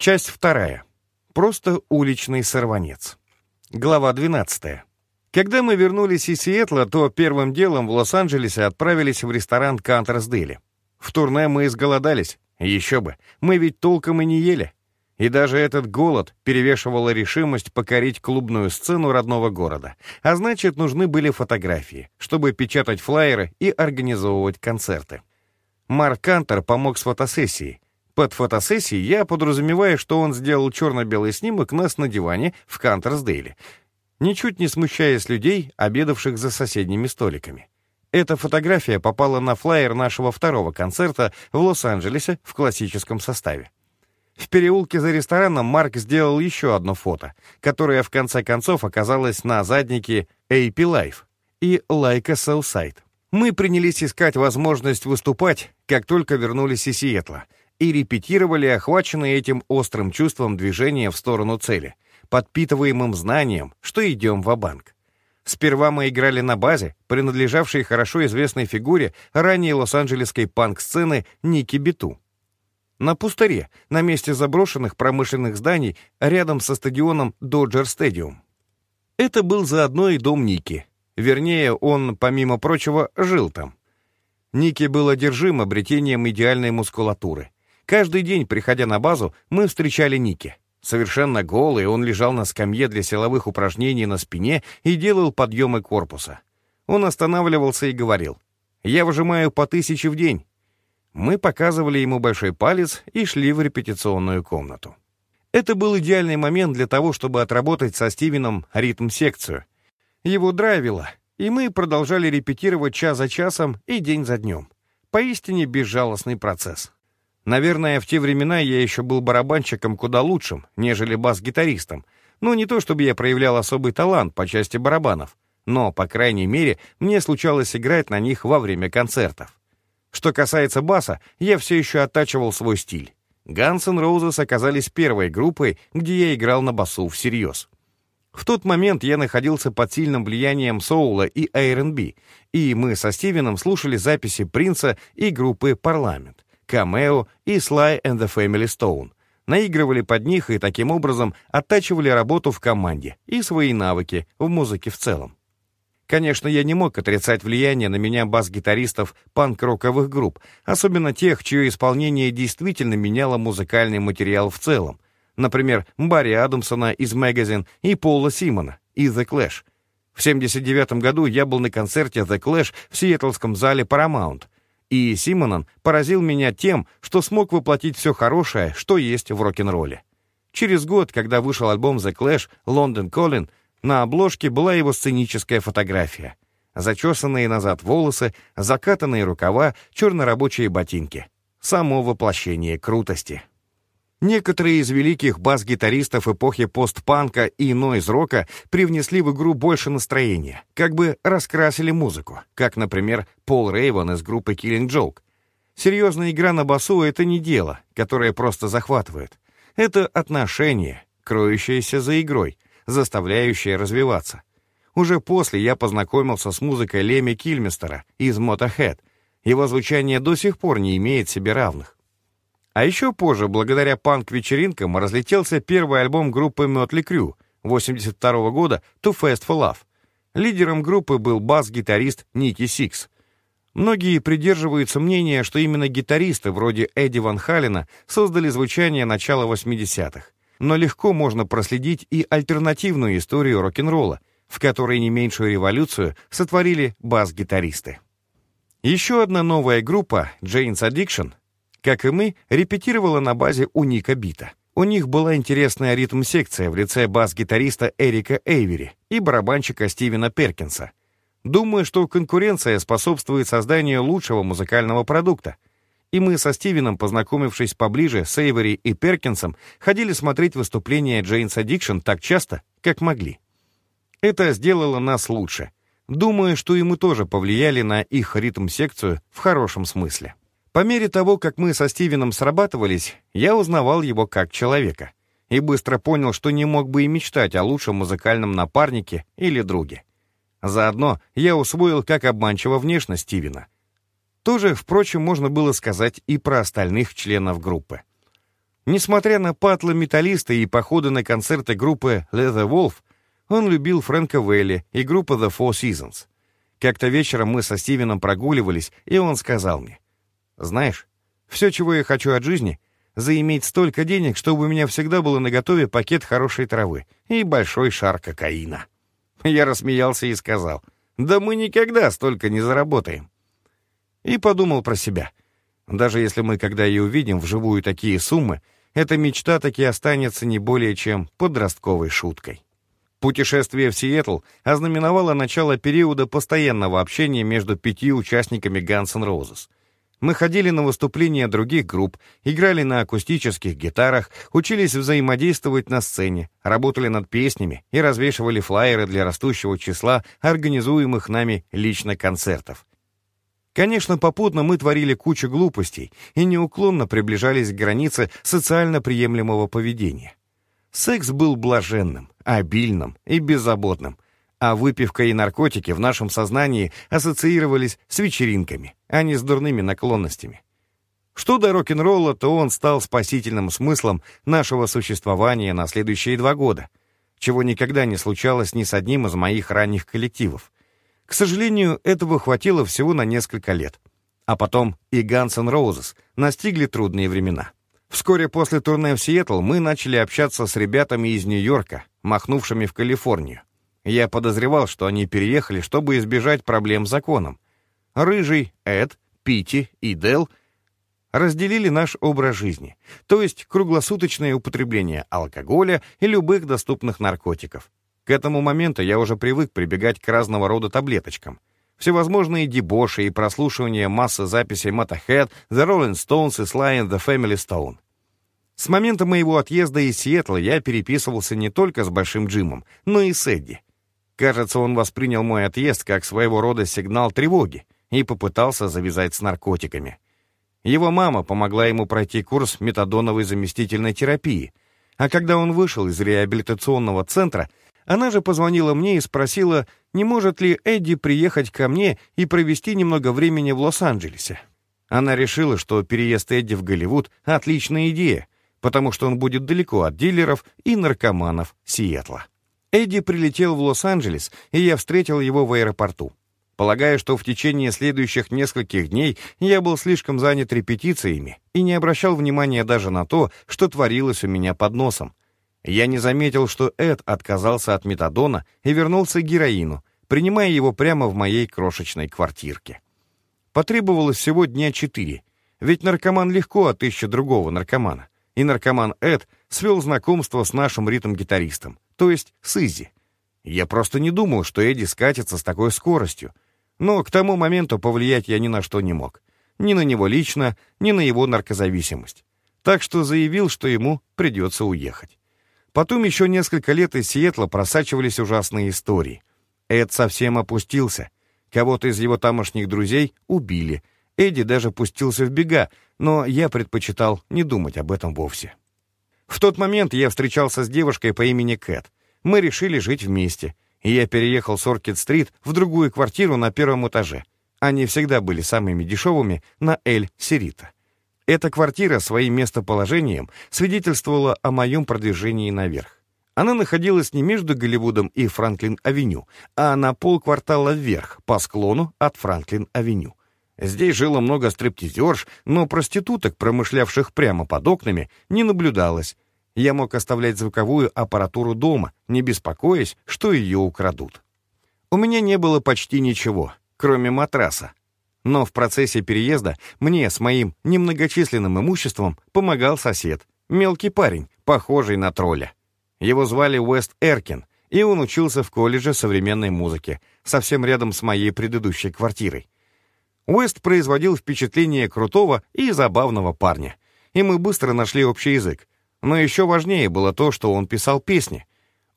Часть вторая. Просто уличный сорванец. Глава 12. Когда мы вернулись из Сиэтла, то первым делом в Лос-Анджелесе отправились в ресторан Кантерсдейли. В турне мы изголодались. Еще бы, мы ведь толком и не ели. И даже этот голод перевешивала решимость покорить клубную сцену родного города. А значит, нужны были фотографии, чтобы печатать флаеры и организовывать концерты. Марк Кантер помог с фотосессией. Под фотосессией я подразумеваю, что он сделал черно-белый снимок нас на диване в Кантерсдейле, ничуть не смущаясь людей, обедавших за соседними столиками. Эта фотография попала на флаер нашего второго концерта в Лос-Анджелесе в классическом составе. В переулке за рестораном Марк сделал еще одно фото, которое в конце концов оказалось на заднике AP Life и Like a Southside. Мы принялись искать возможность выступать, как только вернулись из Сиэтла, и репетировали, охваченные этим острым чувством движения в сторону цели, подпитываемым знанием, что идем в банк Сперва мы играли на базе, принадлежавшей хорошо известной фигуре ранней лос-анджелесской панк-сцены Ники Биту на пустыре, на месте заброшенных промышленных зданий рядом со стадионом Dodger Stadium. Это был заодно и дом Ники. Вернее, он, помимо прочего, жил там. Ники был одержим обретением идеальной мускулатуры. Каждый день, приходя на базу, мы встречали Ники. Совершенно голый, он лежал на скамье для силовых упражнений на спине и делал подъемы корпуса. Он останавливался и говорил, «Я выжимаю по тысяче в день, мы показывали ему большой палец и шли в репетиционную комнату. Это был идеальный момент для того, чтобы отработать со Стивеном ритм-секцию. Его драйвило, и мы продолжали репетировать час за часом и день за днем. Поистине безжалостный процесс. Наверное, в те времена я еще был барабанщиком куда лучшим, нежели бас-гитаристом. Ну, не то чтобы я проявлял особый талант по части барабанов, но, по крайней мере, мне случалось играть на них во время концертов. Что касается баса, я все еще оттачивал свой стиль. Guns N' Roses оказались первой группой, где я играл на басу всерьез. В тот момент я находился под сильным влиянием соула и R&B, и мы со Стивеном слушали записи Принца и группы «Парламент», «Камео» и «Sly and the Family Stone», наигрывали под них и таким образом оттачивали работу в команде и свои навыки в музыке в целом. Конечно, я не мог отрицать влияние на меня бас-гитаристов панк-роковых групп, особенно тех, чье исполнение действительно меняло музыкальный материал в целом. Например, Барри Адамсона из Magazine и Пола Симона из The Clash. В 79 году я был на концерте The Clash в сиэтлском зале Paramount, и Симонон поразил меня тем, что смог воплотить все хорошее, что есть в рок-н-ролле. Через год, когда вышел альбом The Clash «London Calling», на обложке была его сценическая фотография. Зачесанные назад волосы, закатанные рукава, черно-рабочие ботинки. Само воплощение крутости. Некоторые из великих бас-гитаристов эпохи постпанка и нойз-рока привнесли в игру больше настроения, как бы раскрасили музыку, как, например, Пол Рейвен из группы Killing Joke. Серьезная игра на басу — это не дело, которое просто захватывает. Это отношение, кроющееся за игрой — заставляющее развиваться. Уже после я познакомился с музыкой Леми Кильмистера из Motorhead. Его звучание до сих пор не имеет себе равных. А еще позже, благодаря панк-вечеринкам, разлетелся первый альбом группы Mötley Crüe 82 года «Too Fast for Love». Лидером группы был бас-гитарист Ники Сикс. Многие придерживаются мнения, что именно гитаристы вроде Эдди Ван Халлена создали звучание начала 80-х но легко можно проследить и альтернативную историю рок-н-ролла, в которой не меньшую революцию сотворили бас-гитаристы. Еще одна новая группа, Jane's Addiction, как и мы, репетировала на базе у Ника Бита. У них была интересная ритм-секция в лице бас-гитариста Эрика Эйвери и барабанщика Стивена Перкинса. Думаю, что конкуренция способствует созданию лучшего музыкального продукта — и мы со Стивеном, познакомившись поближе с Эйвори и Перкинсом, ходили смотреть выступления Джейнс Addiction так часто, как могли. Это сделало нас лучше. Думаю, что и мы тоже повлияли на их ритм-секцию в хорошем смысле. По мере того, как мы со Стивеном срабатывались, я узнавал его как человека и быстро понял, что не мог бы и мечтать о лучшем музыкальном напарнике или друге. Заодно я усвоил, как обманчива внешность Стивена — тоже, впрочем, можно было сказать и про остальных членов группы. Несмотря на патлы металлиста и походы на концерты группы Leather Wolf, он любил Фрэнка Вэлли и группу The Four Seasons. Как-то вечером мы со Стивеном прогуливались, и он сказал мне, «Знаешь, все, чего я хочу от жизни, заиметь столько денег, чтобы у меня всегда было наготове пакет хорошей травы и большой шар кокаина». Я рассмеялся и сказал, «Да мы никогда столько не заработаем». И подумал про себя. Даже если мы когда и увидим вживую такие суммы, эта мечта таки останется не более чем подростковой шуткой. Путешествие в Сиэтл ознаменовало начало периода постоянного общения между пятью участниками Guns N' Roses. Мы ходили на выступления других групп, играли на акустических гитарах, учились взаимодействовать на сцене, работали над песнями и развешивали флаеры для растущего числа организуемых нами лично концертов. Конечно, попутно мы творили кучу глупостей и неуклонно приближались к границе социально приемлемого поведения. Секс был блаженным, обильным и беззаботным, а выпивка и наркотики в нашем сознании ассоциировались с вечеринками, а не с дурными наклонностями. Что до рок-н-ролла, то он стал спасительным смыслом нашего существования на следующие два года, чего никогда не случалось ни с одним из моих ранних коллективов. К сожалению, этого хватило всего на несколько лет. А потом и Guns N' Roses настигли трудные времена. Вскоре после турне в Сиэтл мы начали общаться с ребятами из Нью-Йорка, махнувшими в Калифорнию. Я подозревал, что они переехали, чтобы избежать проблем с законом. Рыжий, Эд, Пити и Дел разделили наш образ жизни, то есть круглосуточное употребление алкоголя и любых доступных наркотиков. К этому моменту я уже привык прибегать к разного рода таблеточкам. Всевозможные дебоши и прослушивание массы записей Motorhead, The Rolling Stones и Sly and the Family Stone. С момента моего отъезда из Сиэтла я переписывался не только с Большим Джимом, но и с Эдди. Кажется, он воспринял мой отъезд как своего рода сигнал тревоги и попытался завязать с наркотиками. Его мама помогла ему пройти курс метадоновой заместительной терапии, а когда он вышел из реабилитационного центра, она же позвонила мне и спросила, не может ли Эдди приехать ко мне и провести немного времени в Лос-Анджелесе. Она решила, что переезд Эдди в Голливуд — отличная идея, потому что он будет далеко от дилеров и наркоманов Сиэтла. Эдди прилетел в Лос-Анджелес, и я встретил его в аэропорту. Полагаю, что в течение следующих нескольких дней я был слишком занят репетициями и не обращал внимания даже на то, что творилось у меня под носом. Я не заметил, что Эд отказался от метадона и вернулся к героину, принимая его прямо в моей крошечной квартирке. Потребовалось всего дня четыре, ведь наркоман легко отыщет другого наркомана, и наркоман Эд свел знакомство с нашим ритм-гитаристом, то есть с Изи. Я просто не думал, что Эдди скатится с такой скоростью, но к тому моменту повлиять я ни на что не мог. Ни на него лично, ни на его наркозависимость. Так что заявил, что ему придется уехать. Потом еще несколько лет из Сиэтла просачивались ужасные истории. Эд совсем опустился. Кого-то из его тамошних друзей убили. Эдди даже пустился в бега, но я предпочитал не думать об этом вовсе. В тот момент я встречался с девушкой по имени Кэт. Мы решили жить вместе, и я переехал с Оркид-стрит в другую квартиру на первом этаже. Они всегда были самыми дешевыми на Эль-Сирита. Эта квартира своим местоположением свидетельствовала о моем продвижении наверх. Она находилась не между Голливудом и Франклин-авеню, а на полквартала вверх, по склону от Франклин-авеню. Здесь жило много стриптизерш, но проституток, промышлявших прямо под окнами, не наблюдалось. Я мог оставлять звуковую аппаратуру дома, не беспокоясь, что ее украдут. У меня не было почти ничего, кроме матраса, но в процессе переезда мне с моим немногочисленным имуществом помогал сосед, мелкий парень, похожий на тролля. Его звали Уэст Эркин, и он учился в колледже современной музыки, совсем рядом с моей предыдущей квартирой. Уэст производил впечатление крутого и забавного парня, и мы быстро нашли общий язык. Но еще важнее было то, что он писал песни.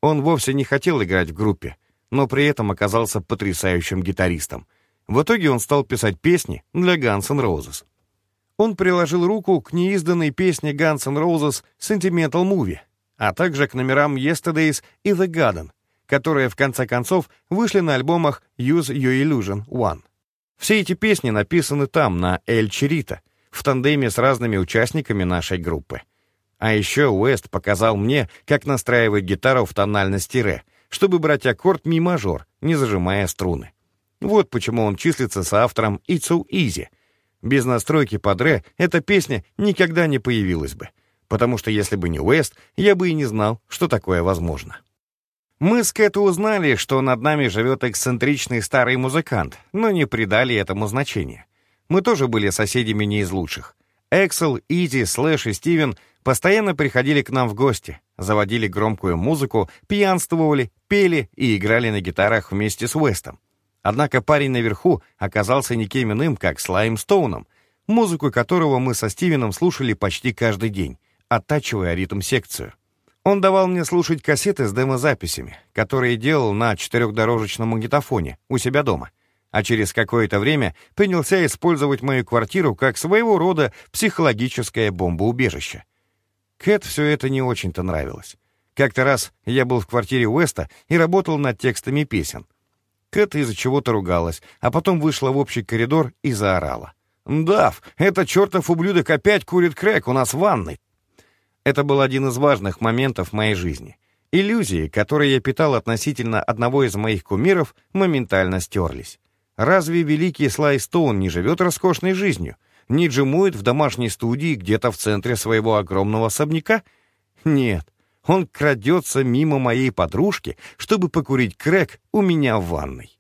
Он вовсе не хотел играть в группе, но при этом оказался потрясающим гитаристом — в итоге он стал писать песни для Guns N' Roses. Он приложил руку к неизданной песне Guns N' Roses «Sentimental Movie», а также к номерам «Yesterdays» и «The Garden», которые в конце концов вышли на альбомах «Use Your Illusion One». Все эти песни написаны там, на «Эль Чирита», в тандеме с разными участниками нашей группы. А еще Уэст показал мне, как настраивать гитару в тональности ре, чтобы брать аккорд ми-мажор, не зажимая струны. Вот почему он числится соавтором «It's so easy». Без настройки под ре эта песня никогда не появилась бы, потому что если бы не Уэст, я бы и не знал, что такое возможно. Мы с Кэт узнали, что над нами живет эксцентричный старый музыкант, но не придали этому значения. Мы тоже были соседями не из лучших. Эксел, Изи, Слэш и Стивен постоянно приходили к нам в гости, заводили громкую музыку, пьянствовали, пели и играли на гитарах вместе с Уэстом. Однако парень наверху оказался никем иным, как Слайм Стоуном, музыку которого мы со Стивеном слушали почти каждый день, оттачивая ритм-секцию. Он давал мне слушать кассеты с демозаписями, которые делал на четырехдорожечном магнитофоне у себя дома, а через какое-то время принялся использовать мою квартиру как своего рода психологическое бомбоубежище. Кэт все это не очень-то нравилось. Как-то раз я был в квартире Уэста и работал над текстами песен. Кэт из-за чего-то ругалась, а потом вышла в общий коридор и заорала. «Дав, этот чертов ублюдок опять курит крэк у нас в ванной!» Это был один из важных моментов моей жизни. Иллюзии, которые я питал относительно одного из моих кумиров, моментально стерлись. Разве великий Слай Стоун не живет роскошной жизнью? Не джимует в домашней студии где-то в центре своего огромного особняка? Нет, он крадется мимо моей подружки, чтобы покурить крэк у меня в ванной.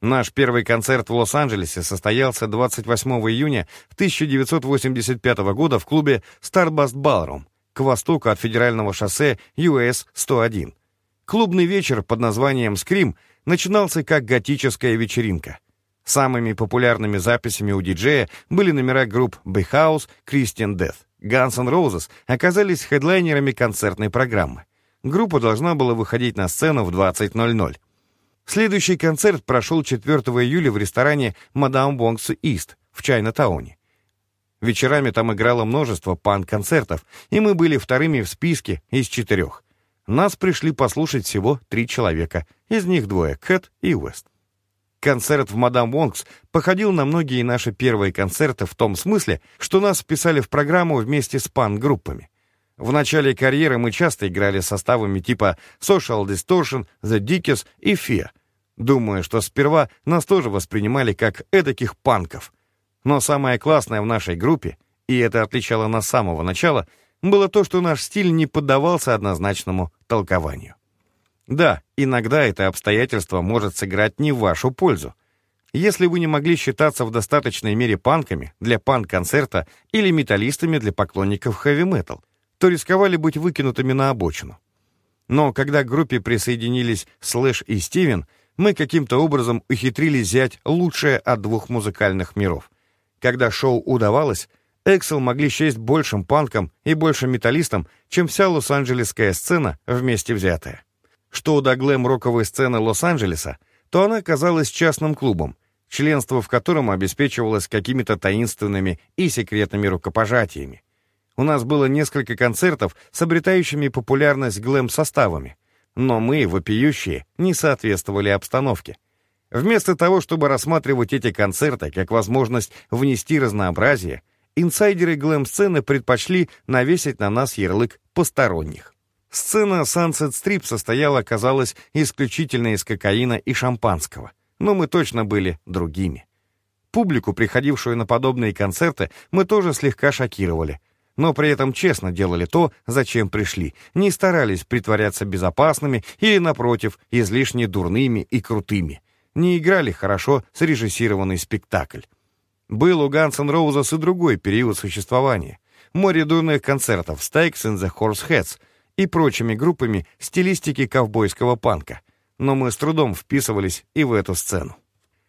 Наш первый концерт в Лос-Анджелесе состоялся 28 июня 1985 года в клубе Starbust Ballroom к востоку от федерального шоссе US-101. Клубный вечер под названием «Скрим» начинался как готическая вечеринка. Самыми популярными записями у диджея были номера групп Behouse, Christian Death. Guns N' Roses оказались хедлайнерами концертной программы. Группа должна была выходить на сцену в 20.00. Следующий концерт прошел 4 июля в ресторане «Мадам Бонгс Ист» в Чайна-тауне. Вечерами там играло множество панк-концертов, и мы были вторыми в списке из четырех. Нас пришли послушать всего три человека, из них двое — Кэт и Уэст. Концерт в «Мадам Вонкс» походил на многие наши первые концерты в том смысле, что нас вписали в программу вместе с пан-группами. В начале карьеры мы часто играли составами типа Social Distortion, The Dickies и Fear. Думаю, что сперва нас тоже воспринимали как эдаких панков. Но самое классное в нашей группе, и это отличало нас с самого начала, было то, что наш стиль не поддавался однозначному толкованию. Да, иногда это обстоятельство может сыграть не в вашу пользу. Если вы не могли считаться в достаточной мере панками для панк-концерта или металлистами для поклонников хэви-метал, то рисковали быть выкинутыми на обочину. Но когда к группе присоединились Слэш и Стивен, мы каким-то образом ухитрились взять лучшее от двух музыкальных миров. Когда шоу удавалось, Эксел могли счесть большим панком и большим металлистом, чем вся лос-анджелесская сцена вместе взятая. Что до глэм-роковой сцены Лос-Анджелеса, то она казалась частным клубом, членство в котором обеспечивалось какими-то таинственными и секретными рукопожатиями. У нас было несколько концертов с обретающими популярность глэм-составами, но мы, вопиющие, не соответствовали обстановке. Вместо того, чтобы рассматривать эти концерты как возможность внести разнообразие, инсайдеры глэм-сцены предпочли навесить на нас ярлык «посторонних». Сцена Sunset Strip состояла, казалось, исключительно из кокаина и шампанского, но мы точно были другими. Публику, приходившую на подобные концерты, мы тоже слегка шокировали, но при этом честно делали то, зачем пришли, не старались притворяться безопасными или, напротив, излишне дурными и крутыми, не играли хорошо срежиссированный спектакль. Был у Guns N' и другой период существования. Море дурных концертов «Stakes in the Horse Heads», и прочими группами стилистики ковбойского панка, но мы с трудом вписывались и в эту сцену.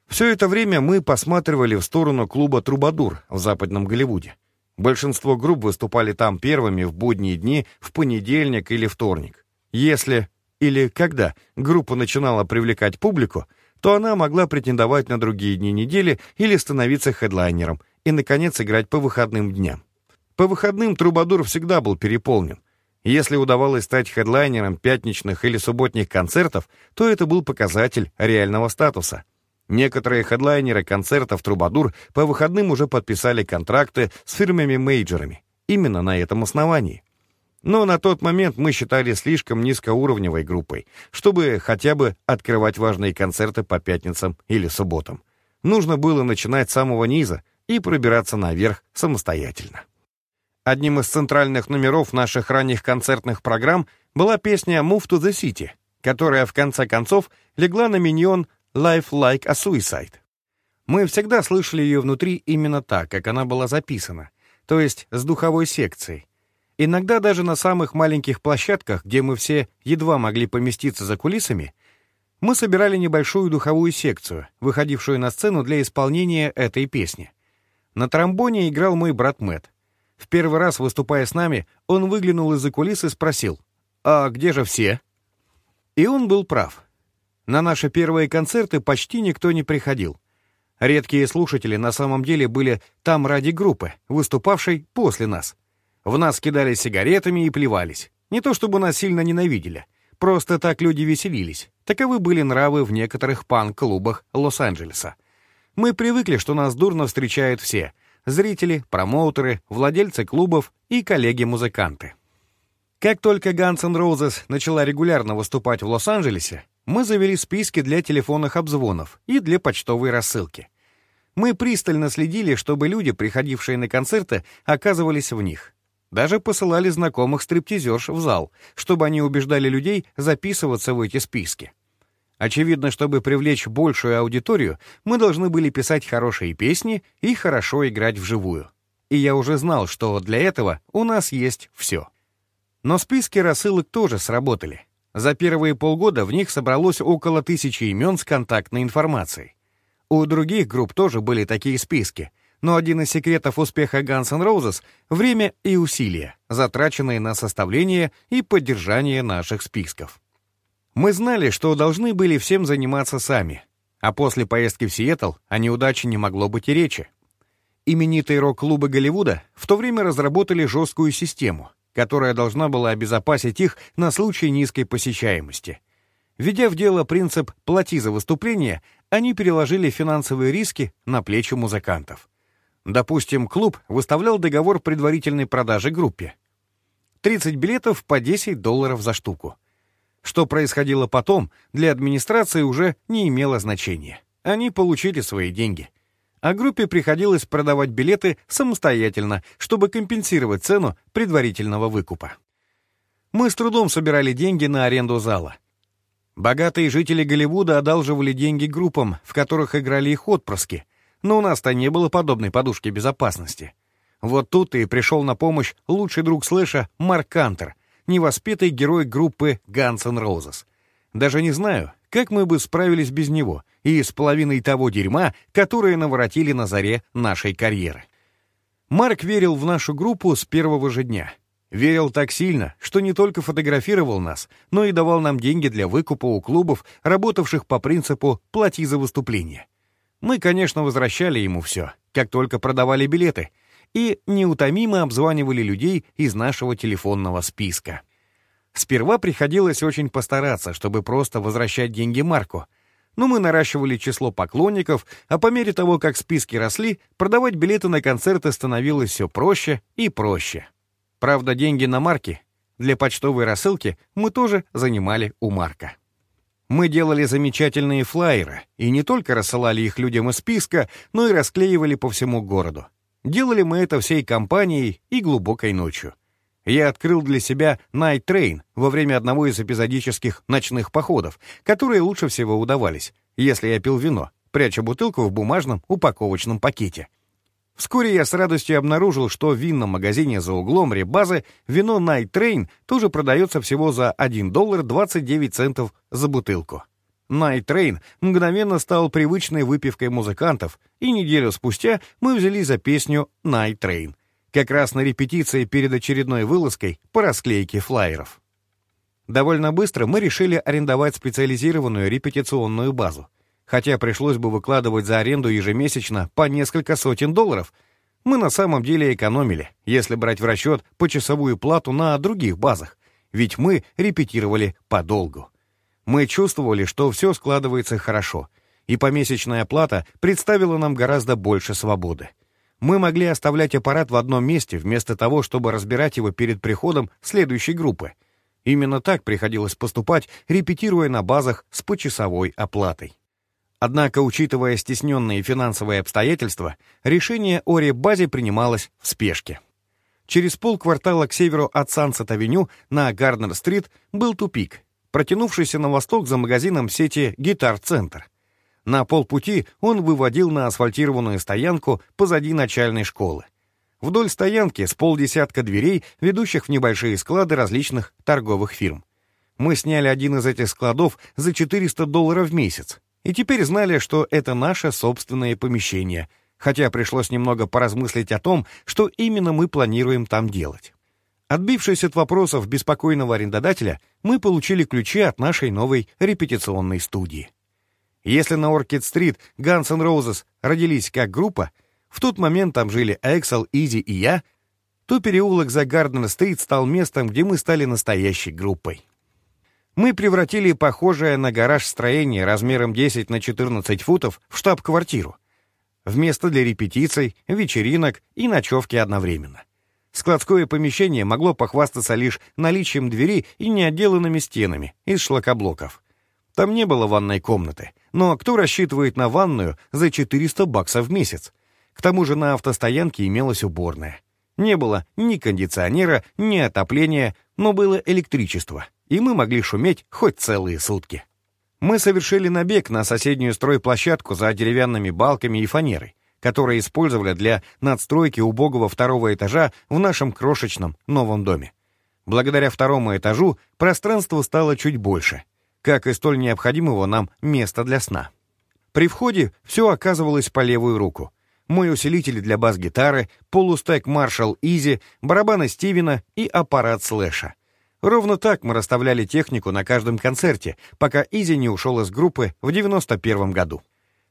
Все это время мы посматривали в сторону клуба «Трубадур» в Западном Голливуде. Большинство групп выступали там первыми в будние дни, в понедельник или вторник. Если или когда группа начинала привлекать публику, то она могла претендовать на другие дни недели или становиться хедлайнером и, наконец, играть по выходным дням. По выходным «Трубадур» всегда был переполнен, если удавалось стать хедлайнером пятничных или субботних концертов, то это был показатель реального статуса. Некоторые хедлайнеры концертов «Трубадур» по выходным уже подписали контракты с фирмами-мейджерами. Именно на этом основании. Но на тот момент мы считали слишком низкоуровневой группой, чтобы хотя бы открывать важные концерты по пятницам или субботам. Нужно было начинать с самого низа и пробираться наверх самостоятельно. Одним из центральных номеров наших ранних концертных программ была песня «Move to the City», которая в конце концов легла на миньон «Life Like a Suicide». Мы всегда слышали ее внутри именно так, как она была записана, то есть с духовой секцией. Иногда даже на самых маленьких площадках, где мы все едва могли поместиться за кулисами, мы собирали небольшую духовую секцию, выходившую на сцену для исполнения этой песни. На тромбоне играл мой брат Мэтт. В первый раз, выступая с нами, он выглянул из-за кулис и спросил, «А где же все?» И он был прав. На наши первые концерты почти никто не приходил. Редкие слушатели на самом деле были там ради группы, выступавшей после нас. В нас кидали сигаретами и плевались. Не то чтобы нас сильно ненавидели. Просто так люди веселились. Таковы были нравы в некоторых панк-клубах Лос-Анджелеса. Мы привыкли, что нас дурно встречают все — зрители, промоутеры, владельцы клубов и коллеги-музыканты. Как только Guns N' Roses начала регулярно выступать в Лос-Анджелесе, мы завели списки для телефонных обзвонов и для почтовой рассылки. Мы пристально следили, чтобы люди, приходившие на концерты, оказывались в них. Даже посылали знакомых стриптизерш в зал, чтобы они убеждали людей записываться в эти списки. Очевидно, чтобы привлечь большую аудиторию, мы должны были писать хорошие песни и хорошо играть вживую. И я уже знал, что для этого у нас есть все. Но списки рассылок тоже сработали. За первые полгода в них собралось около тысячи имен с контактной информацией. У других групп тоже были такие списки, но один из секретов успеха Guns N' Roses — время и усилия, затраченные на составление и поддержание наших списков. Мы знали, что должны были всем заниматься сами, а после поездки в Сиэтл о неудаче не могло быть и речи. Именитые рок-клубы Голливуда в то время разработали жесткую систему, которая должна была обезопасить их на случай низкой посещаемости. Введя в дело принцип «плати за выступление», они переложили финансовые риски на плечи музыкантов. Допустим, клуб выставлял договор предварительной продажи группе. 30 билетов по 10 долларов за штуку. Что происходило потом, для администрации уже не имело значения. Они получили свои деньги. А группе приходилось продавать билеты самостоятельно, чтобы компенсировать цену предварительного выкупа. Мы с трудом собирали деньги на аренду зала. Богатые жители Голливуда одалживали деньги группам, в которых играли их отпрыски, но у нас-то не было подобной подушки безопасности. Вот тут и пришел на помощь лучший друг Слэша Марк Кантер — невоспетый герой группы Guns N' Roses. Даже не знаю, как мы бы справились без него и с половиной того дерьма, которое наворотили на заре нашей карьеры. Марк верил в нашу группу с первого же дня. Верил так сильно, что не только фотографировал нас, но и давал нам деньги для выкупа у клубов, работавших по принципу «плати за выступление». Мы, конечно, возвращали ему все, как только продавали билеты — и неутомимо обзванивали людей из нашего телефонного списка. Сперва приходилось очень постараться, чтобы просто возвращать деньги Марку, но мы наращивали число поклонников, а по мере того, как списки росли, продавать билеты на концерты становилось все проще и проще. Правда, деньги на марки для почтовой рассылки мы тоже занимали у Марка. Мы делали замечательные флаеры и не только рассылали их людям из списка, но и расклеивали по всему городу. Делали мы это всей компанией и глубокой ночью. Я открыл для себя Night Train во время одного из эпизодических ночных походов, которые лучше всего удавались, если я пил вино, пряча бутылку в бумажном упаковочном пакете. Вскоре я с радостью обнаружил, что в винном магазине за углом ребазы вино Night Train тоже продается всего за 1 доллар 29 центов за бутылку. Train мгновенно стал привычной выпивкой музыкантов, и неделю спустя мы взялись за песню Train, как раз на репетиции перед очередной вылазкой по расклейке флайеров. Довольно быстро мы решили арендовать специализированную репетиционную базу. Хотя пришлось бы выкладывать за аренду ежемесячно по несколько сотен долларов, мы на самом деле экономили, если брать в расчет почасовую плату на других базах, ведь мы репетировали подолгу. Мы чувствовали, что все складывается хорошо, и помесячная плата представила нам гораздо больше свободы. Мы могли оставлять аппарат в одном месте, вместо того, чтобы разбирать его перед приходом следующей группы. Именно так приходилось поступать, репетируя на базах с почасовой оплатой. Однако, учитывая стесненные финансовые обстоятельства, решение о ребазе принималось в спешке. Через полквартала к северу от Сансет-авеню на Гарднер-стрит был тупик, протянувшийся на восток за магазином сети «Гитар-центр». На полпути он выводил на асфальтированную стоянку позади начальной школы. Вдоль стоянки с полдесятка дверей, ведущих в небольшие склады различных торговых фирм. Мы сняли один из этих складов за 400 долларов в месяц, и теперь знали, что это наше собственное помещение, хотя пришлось немного поразмыслить о том, что именно мы планируем там делать. Отбившись от вопросов беспокойного арендодателя, мы получили ключи от нашей новой репетиционной студии. Если на Оркид-стрит Guns N' Roses родились как группа, в тот момент там жили Эксел, Изи и я, то переулок за Гарднер-стрит стал местом, где мы стали настоящей группой. Мы превратили похожее на гараж строение размером 10 на 14 футов в штаб-квартиру. Вместо для репетиций, вечеринок и ночевки одновременно. Складское помещение могло похвастаться лишь наличием двери и неотделанными стенами из шлакоблоков. Там не было ванной комнаты, но кто рассчитывает на ванную за 400 баксов в месяц? К тому же на автостоянке имелась уборная. Не было ни кондиционера, ни отопления, но было электричество — и мы могли шуметь хоть целые сутки. Мы совершили набег на соседнюю стройплощадку за деревянными балками и фанерой, которые использовали для надстройки убогого второго этажа в нашем крошечном новом доме. Благодаря второму этажу пространство стало чуть больше, как и столь необходимого нам места для сна. При входе все оказывалось по левую руку. Мой усилитель для бас-гитары, полустек Marshall Easy, барабаны Стивена и аппарат Слэша — Ровно так мы расставляли технику на каждом концерте, пока Изи не ушел из группы в 91 году.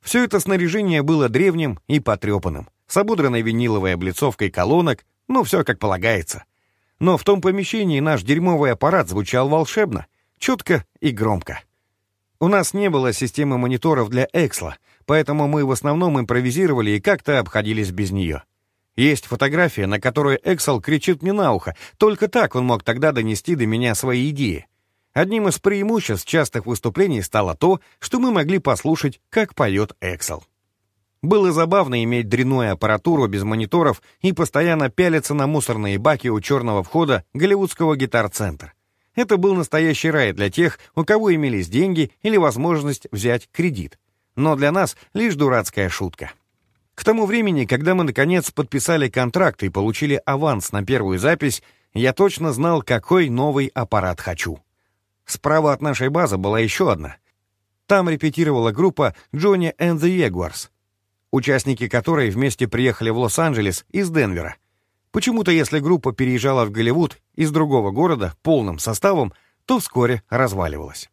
Все это снаряжение было древним и потрепанным, с ободранной виниловой облицовкой колонок, ну, все как полагается. Но в том помещении наш дерьмовый аппарат звучал волшебно, четко и громко. У нас не было системы мониторов для Эксла, поэтому мы в основном импровизировали и как-то обходились без нее. Есть фотография, на которой Эксел кричит мне на ухо. Только так он мог тогда донести до меня свои идеи. Одним из преимуществ частых выступлений стало то, что мы могли послушать, как поет Эксел. Было забавно иметь дрянную аппаратуру без мониторов и постоянно пялиться на мусорные баки у черного входа голливудского гитар-центра. Это был настоящий рай для тех, у кого имелись деньги или возможность взять кредит. Но для нас лишь дурацкая шутка. К тому времени, когда мы, наконец, подписали контракт и получили аванс на первую запись, я точно знал, какой новый аппарат хочу. Справа от нашей базы была еще одна. Там репетировала группа Johnny and the Jaguars, участники которой вместе приехали в Лос-Анджелес из Денвера. Почему-то, если группа переезжала в Голливуд из другого города полным составом, то вскоре разваливалась.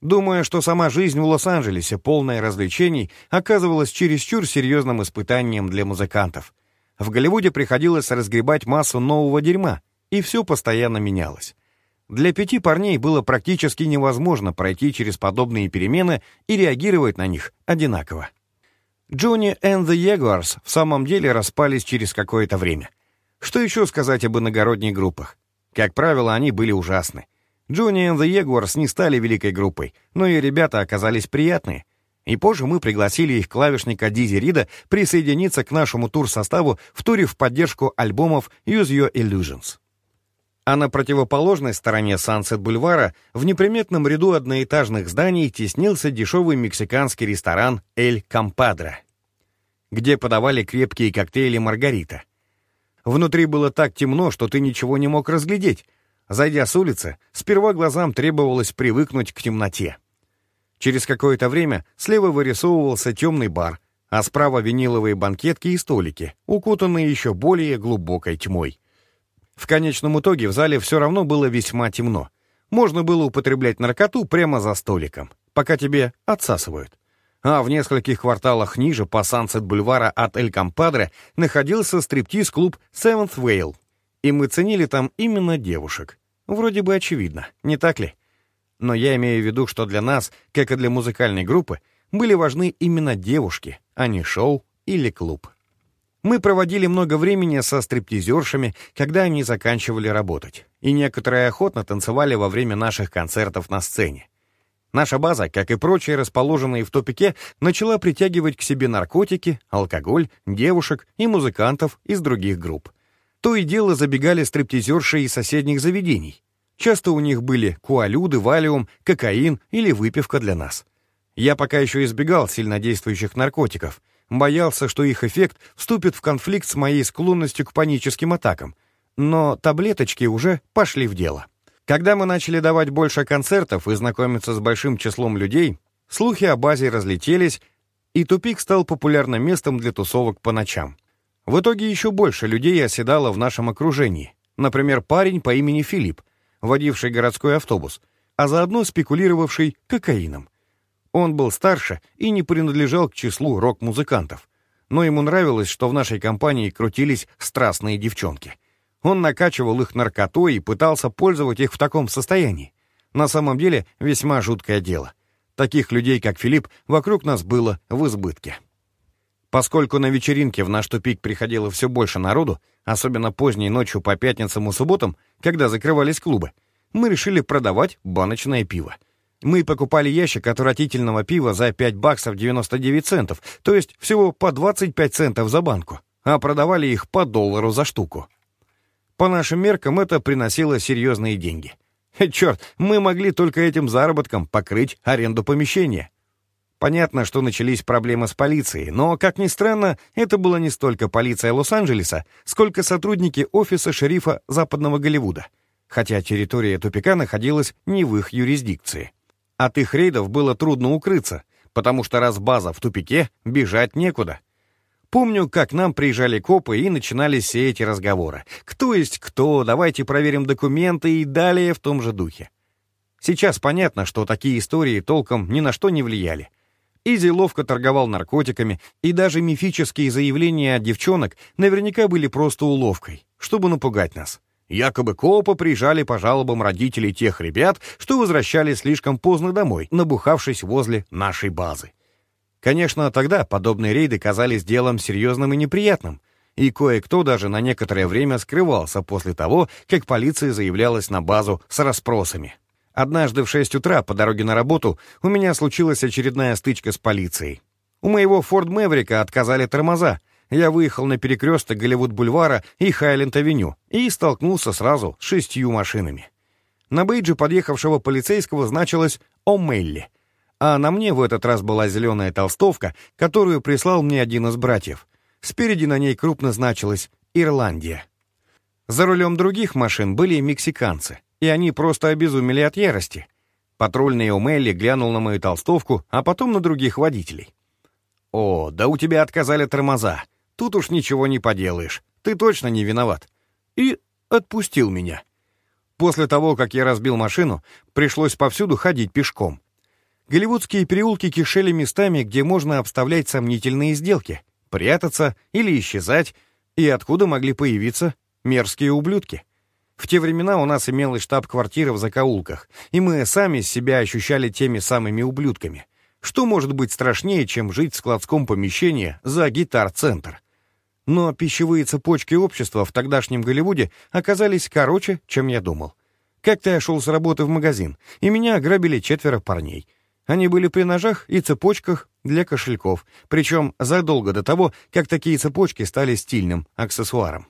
Думая, что сама жизнь в Лос-Анджелесе, полная развлечений, оказывалась чересчур серьезным испытанием для музыкантов. В Голливуде приходилось разгребать массу нового дерьма, и все постоянно менялось. Для пяти парней было практически невозможно пройти через подобные перемены и реагировать на них одинаково. Джонни and the Jaguars в самом деле распались через какое-то время. Что еще сказать об иногородних группах? Как правило, они были ужасны. Джонни и The Jaguars не стали великой группой, но и ребята оказались приятные. И позже мы пригласили их клавишника Дизи Рида присоединиться к нашему тур-составу в туре в поддержку альбомов Use Your Illusions. А на противоположной стороне Сансет-бульвара в неприметном ряду одноэтажных зданий теснился дешевый мексиканский ресторан «Эль Кампадра», где подавали крепкие коктейли «Маргарита». Внутри было так темно, что ты ничего не мог разглядеть, Зайдя с улицы, сперва глазам требовалось привыкнуть к темноте. Через какое-то время слева вырисовывался темный бар, а справа виниловые банкетки и столики, укутанные еще более глубокой тьмой. В конечном итоге в зале все равно было весьма темно. Можно было употреблять наркоту прямо за столиком, пока тебе отсасывают. А в нескольких кварталах ниже по Сансет-бульвара от Эль Кампадре находился стриптиз-клуб Seventh Whale, и мы ценили там именно девушек. Вроде бы очевидно, не так ли? Но я имею в виду, что для нас, как и для музыкальной группы, были важны именно девушки, а не шоу или клуб. Мы проводили много времени со стриптизершами, когда они заканчивали работать, и некоторые охотно танцевали во время наших концертов на сцене. Наша база, как и прочие расположенные в тупике, начала притягивать к себе наркотики, алкоголь, девушек и музыкантов из других групп. То и дело забегали стриптизерши из соседних заведений. Часто у них были куалюды, валиум, кокаин или выпивка для нас. Я пока еще избегал сильнодействующих наркотиков, боялся, что их эффект вступит в конфликт с моей склонностью к паническим атакам, но таблеточки уже пошли в дело. Когда мы начали давать больше концертов и знакомиться с большим числом людей, слухи о базе разлетелись, и тупик стал популярным местом для тусовок по ночам. В итоге еще больше людей оседало в нашем окружении. Например, парень по имени Филипп, водивший городской автобус, а заодно спекулировавший кокаином. Он был старше и не принадлежал к числу рок-музыкантов. Но ему нравилось, что в нашей компании крутились страстные девчонки. Он накачивал их наркотой и пытался пользовать их в таком состоянии. На самом деле весьма жуткое дело. Таких людей, как Филипп, вокруг нас было в избытке. Поскольку на вечеринке в наш тупик приходило все больше народу, особенно поздней ночью по пятницам и субботам, когда закрывались клубы, мы решили продавать баночное пиво. Мы покупали ящик отвратительного пива за 5 баксов 99 центов, то есть всего по 25 центов за банку, а продавали их по доллару за штуку. По нашим меркам это приносило серьезные деньги. Черт, мы могли только этим заработком покрыть аренду помещения. Понятно, что начались проблемы с полицией, но, как ни странно, это была не столько полиция Лос-Анджелеса, сколько сотрудники офиса шерифа Западного Голливуда, хотя территория тупика находилась не в их юрисдикции. От их рейдов было трудно укрыться, потому что раз база в тупике, бежать некуда. Помню, как нам приезжали копы и начинались все эти разговоры. Кто есть кто, давайте проверим документы и далее в том же духе. Сейчас понятно, что такие истории толком ни на что не влияли. Изи ловко торговал наркотиками, и даже мифические заявления от девчонок наверняка были просто уловкой, чтобы напугать нас. Якобы копы приезжали по жалобам родителей тех ребят, что возвращались слишком поздно домой, набухавшись возле нашей базы. Конечно, тогда подобные рейды казались делом серьезным и неприятным, и кое-кто даже на некоторое время скрывался после того, как полиция заявлялась на базу с расспросами. Однажды в 6 утра по дороге на работу у меня случилась очередная стычка с полицией. У моего Форд Мэврика отказали тормоза, я выехал на перекресток Голливуд-бульвара и Хайленд-авеню и столкнулся сразу с шестью машинами. На бейджи подъехавшего полицейского значилось «О'Мелли», а на мне в этот раз была зеленая толстовка, которую прислал мне один из братьев. Спереди на ней крупно значилось «Ирландия». За рулем других машин были мексиканцы, и они просто обезумели от ярости. Патрульный О'Мелли глянул на мою толстовку, а потом на других водителей. «О, да у тебя отказали тормоза. Тут уж ничего не поделаешь. Ты точно не виноват. И отпустил меня. После того, как я разбил машину, пришлось повсюду ходить пешком. Голливудские переулки кишели местами, где можно обставлять сомнительные сделки, прятаться или исчезать, и откуда могли появиться мерзкие ублюдки. В те времена у нас имелась штаб-квартира в закоулках, и мы сами себя ощущали теми самыми ублюдками. Что может быть страшнее, чем жить в складском помещении за гитар-центр? Но пищевые цепочки общества в тогдашнем Голливуде оказались короче, чем я думал. Как-то я шел с работы в магазин, и меня ограбили четверо парней. Они были при ножах и цепочках для кошельков, причем задолго до того, как такие цепочки стали стильным аксессуаром.